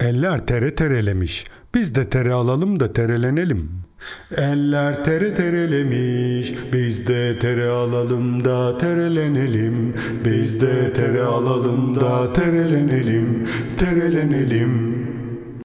Eller tere terelemiş. Biz de tere alalım da terelenelim. Eller tere terelemiş. Biz de tere alalım da terelenelim. Biz de tere alalım da terelenelim. Terelenelim.